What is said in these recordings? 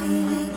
feeling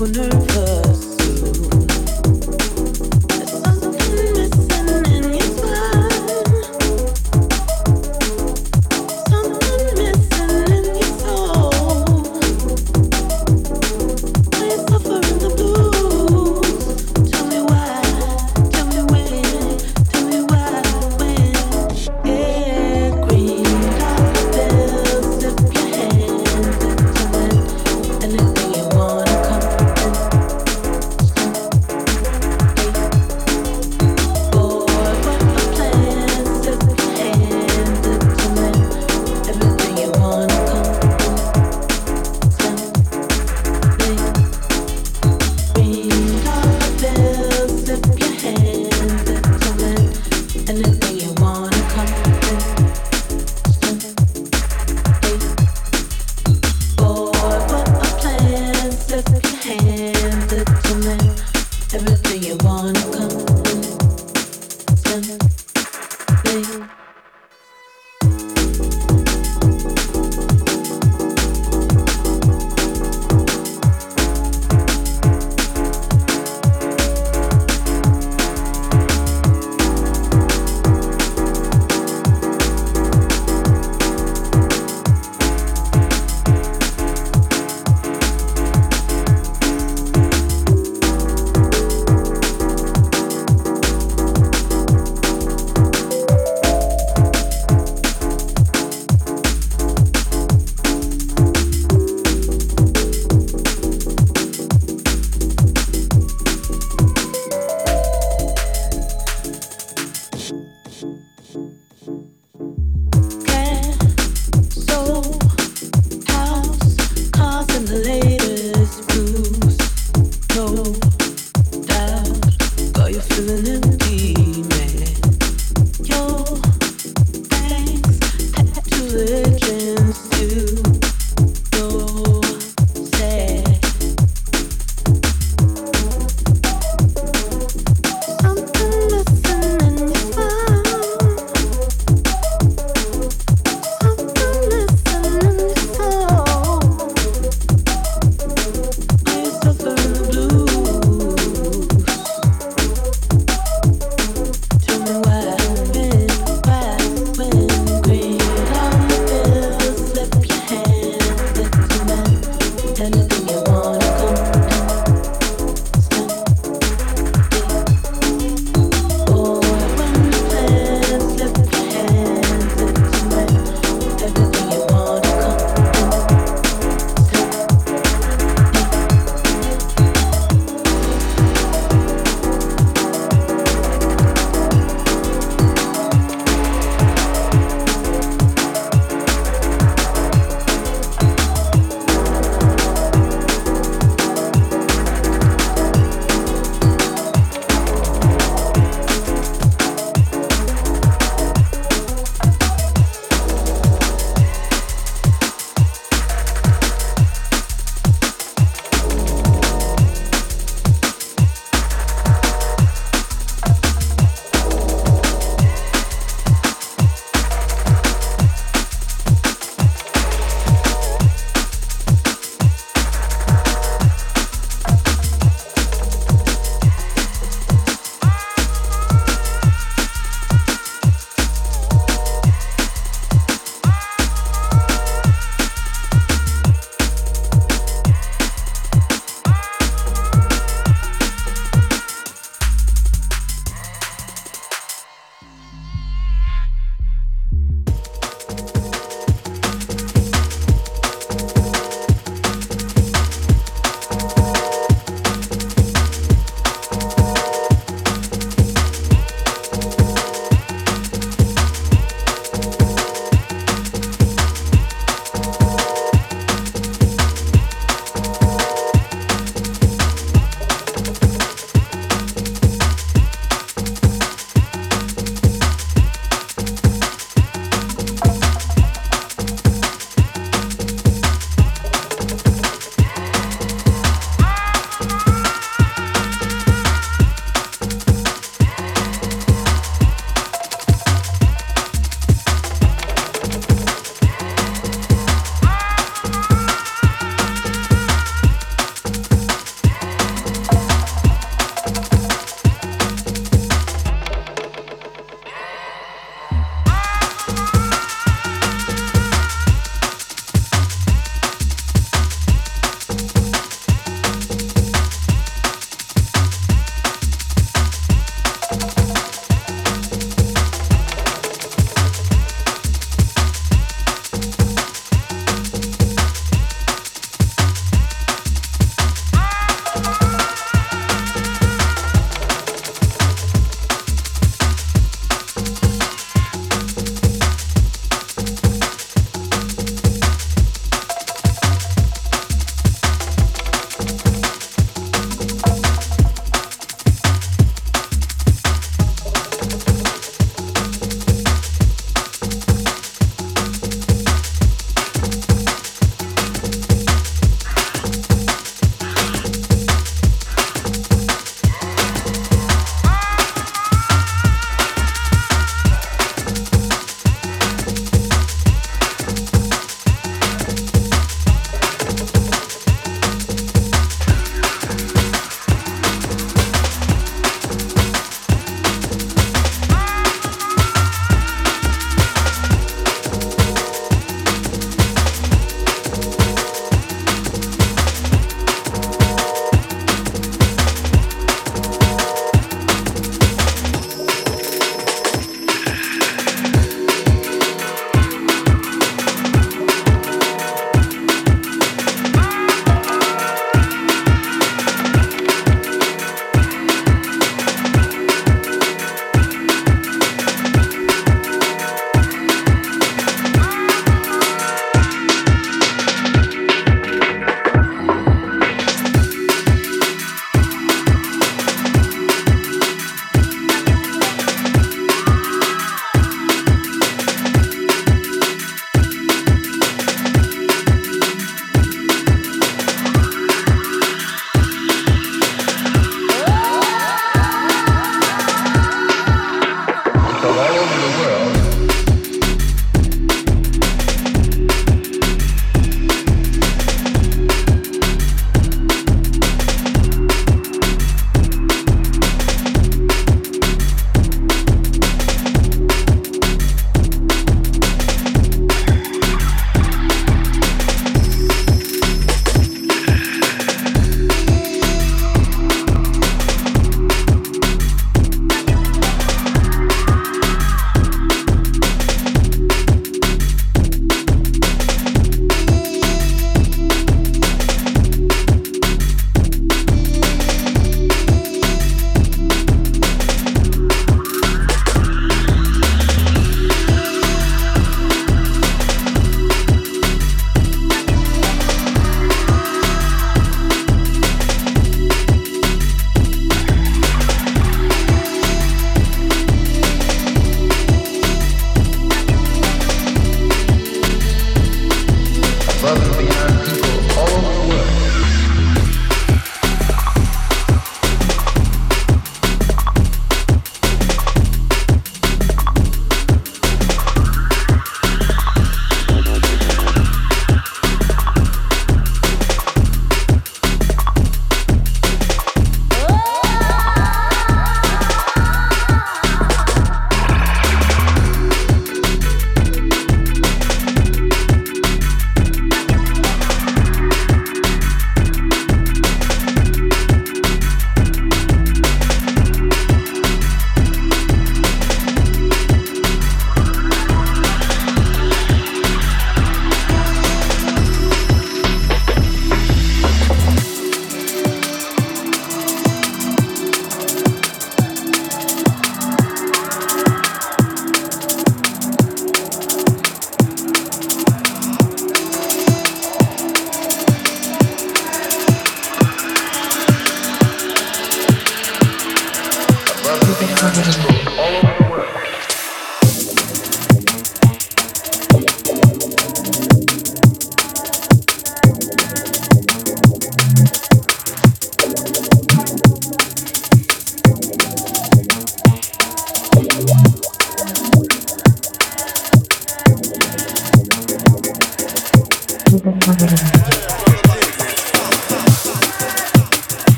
will nervous.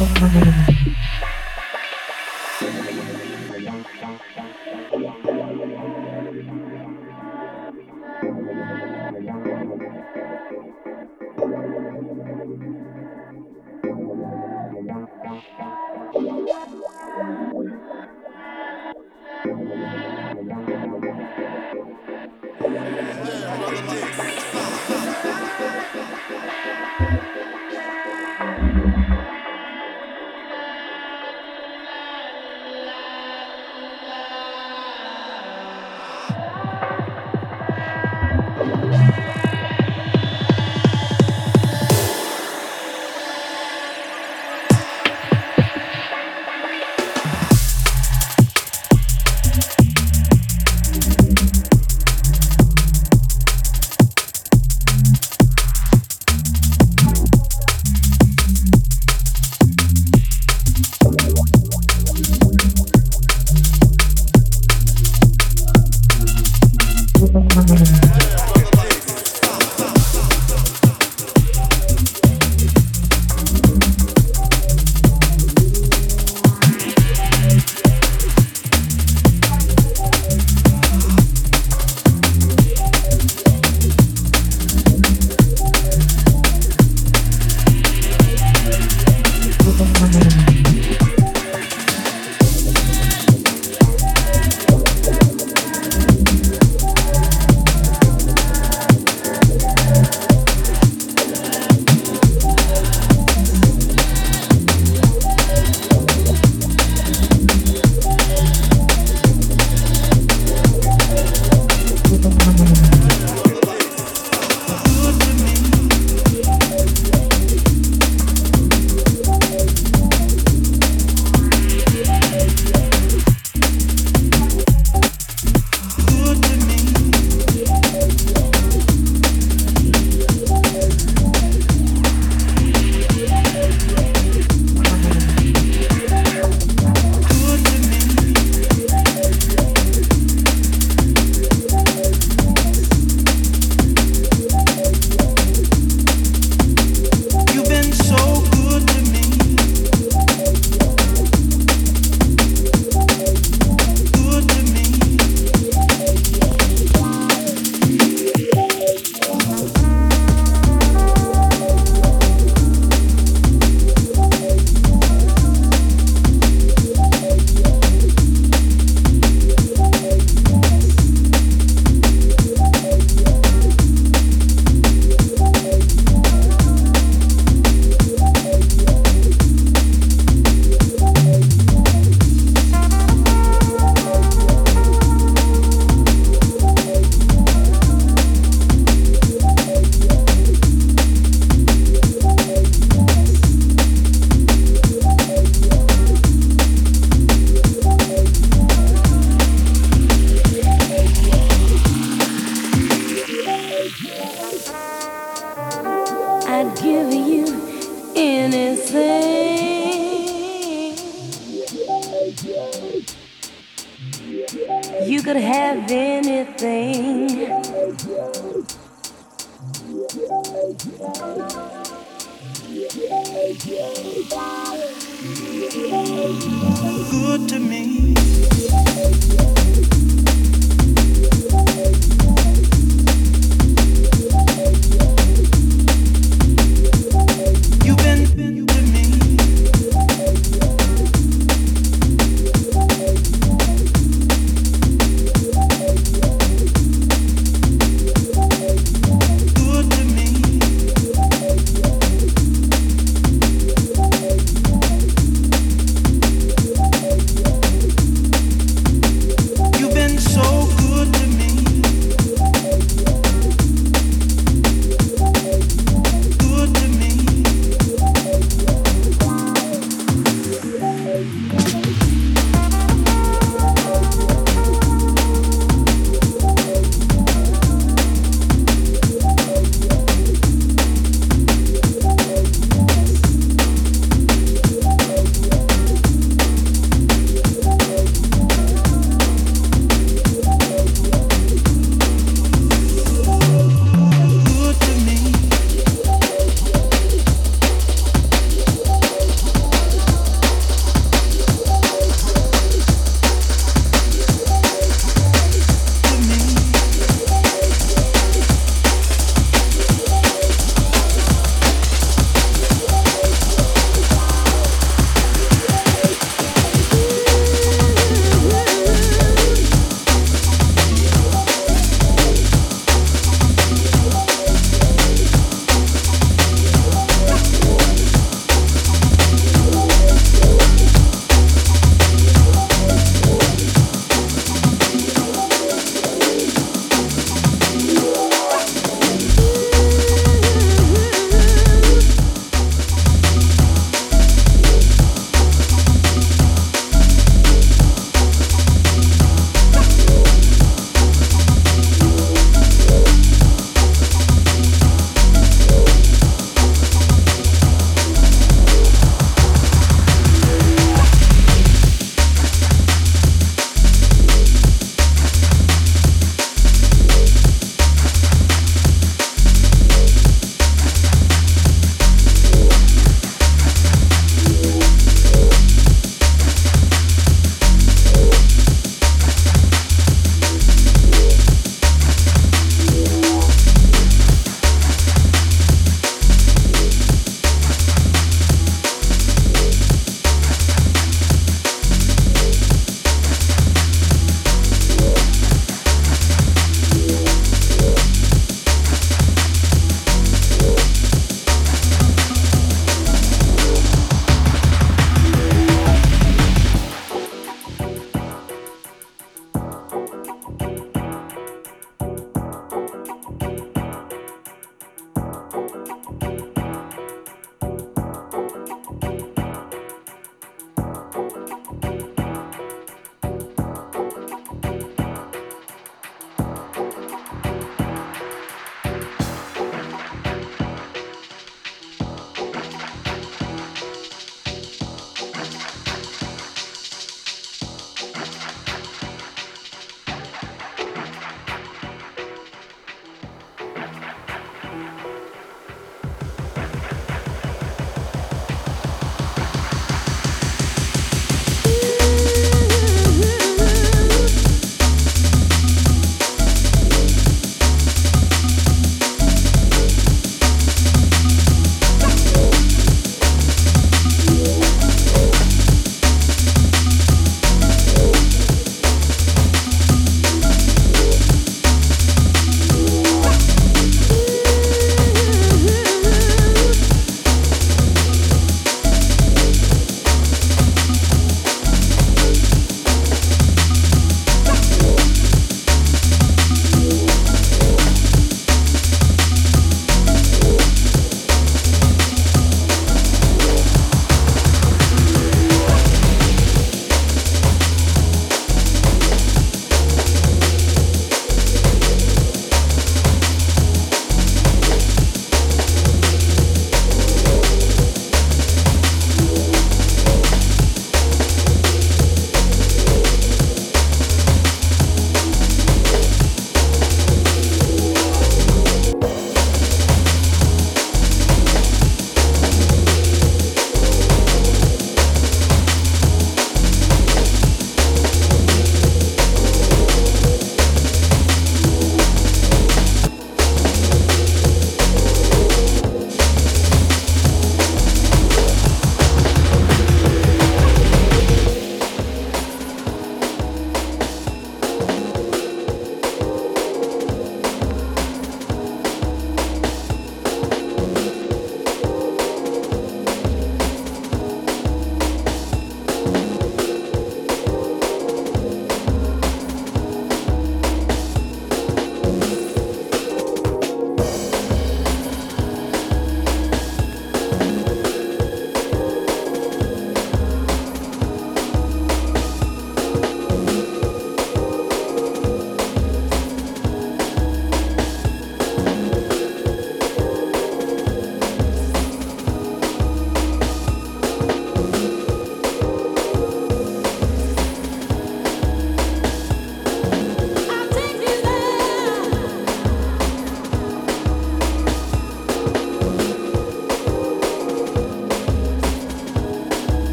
Oh, my